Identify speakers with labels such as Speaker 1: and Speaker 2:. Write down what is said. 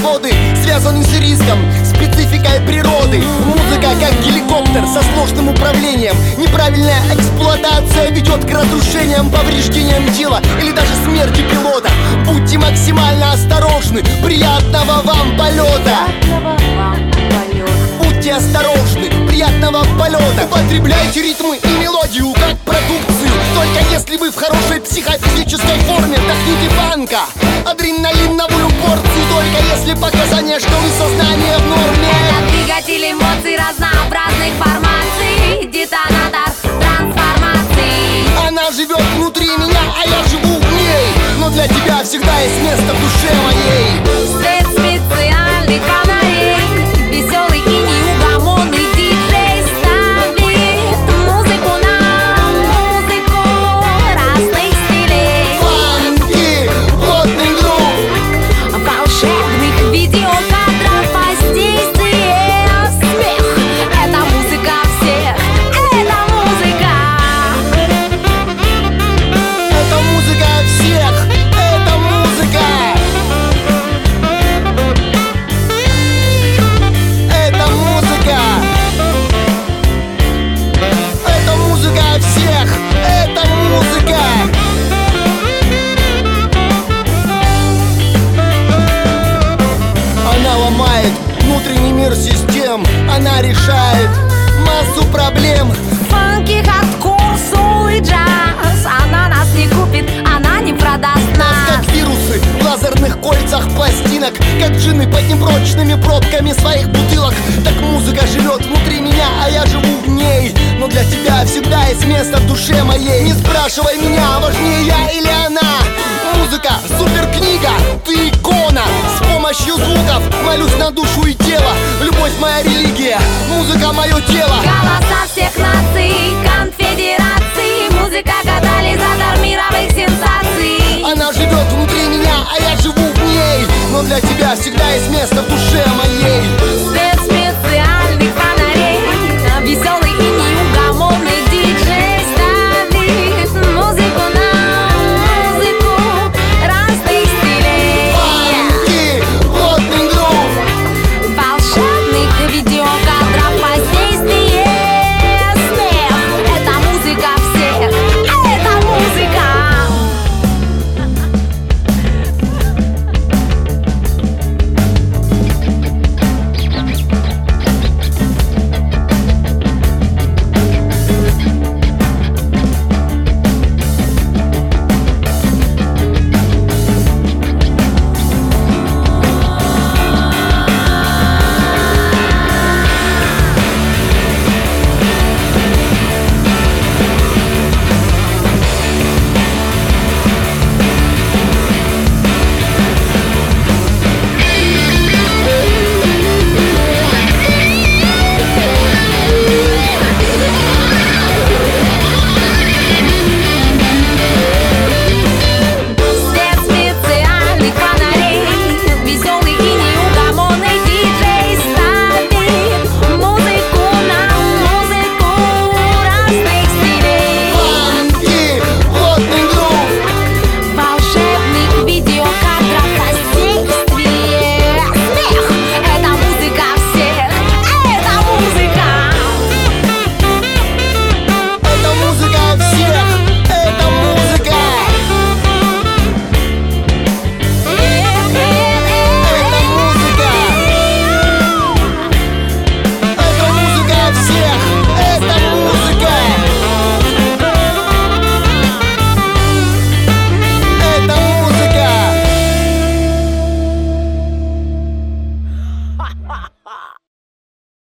Speaker 1: свободы Связан с риском, спецификой природы. Музыка как геликоптер со сложным управлением. Неправильная эксплуатация ведет к разрушениям, повреждениям тела Или даже смерти пилота. Будьте максимально осторожны, приятного вам полета. Будьте осторожны, приятного полета. Употребляйте ритмы и мелодию как продукт только если вы в хорошей психофизической форме Вдохните фанка, адреналиновую порцию Только если показания, что вы сознание в норме.
Speaker 2: Это двигатель эмоций разнообразных формаций. Детонатор трансформации.
Speaker 1: Она живет внутри меня, а я живу в ней. Но для тебя всегда есть место в душе моей джины под непрочными пробками своих бутылок. Так музыка живет внутри меня, а я живу в ней. Но для тебя всегда есть место в душе моей. Не спрашивай меня, важнее я или она. Музыка, супер книга, ты икона. С помощью звуков молюсь на душу и тело. Любовь моя религия, музыка мое тело.
Speaker 2: Голоса всех наций,
Speaker 1: для тебя всегда есть место в душе моей